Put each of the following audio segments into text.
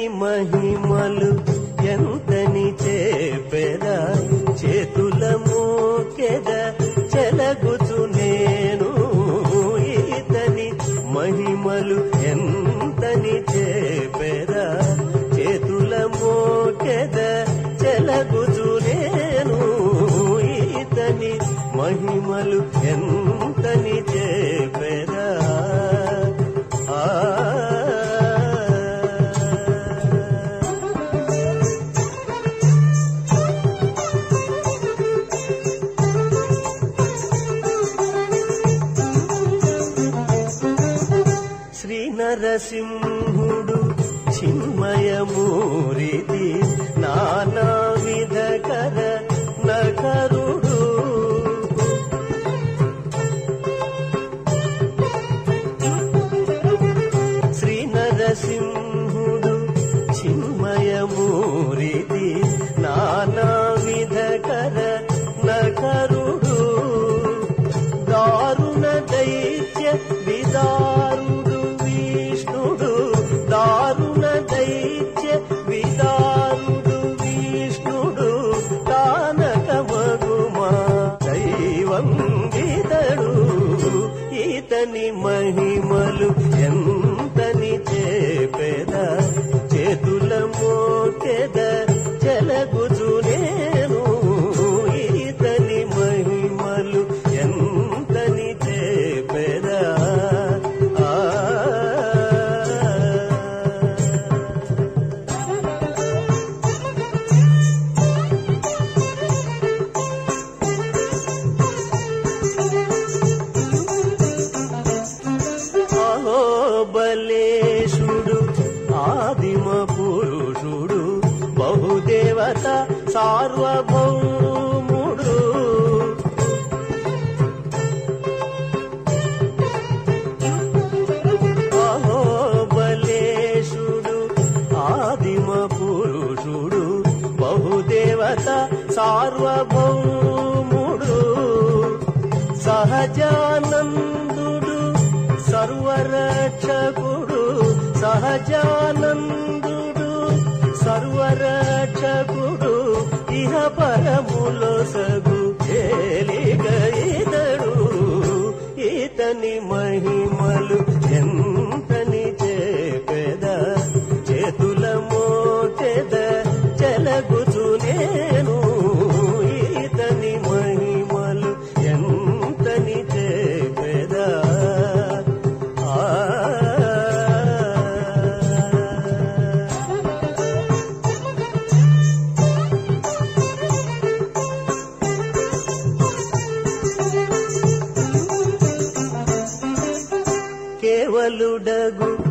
ఎంతని మహిమలు ఎంతని చేపెద చేతుల మోకెద చెలగుచు నేను ఇతని మహిమలు ఎంతని చేపెద చేతుల మోకెద చెలగుచు నేను ఇతని మహిమలు ఎంత నరసింహుడు చిన్మయమూరిది నానా విధకర నకరుడు శ్రీ నరసింహ అందని మహిమలు ఎంత పురుషుడు బహుదేవత సార్వభౌముడు సహజానందుడు సర్వరక్షకుడు సహజానందుడు సర్వరక్షకుడు ఇహ పరములో సగు సేవలుడగు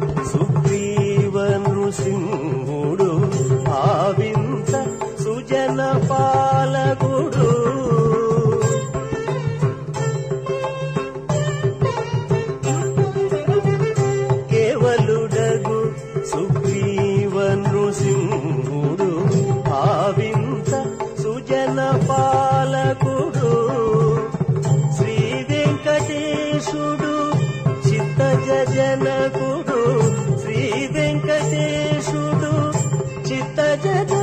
वेङ्कटेशुडु तु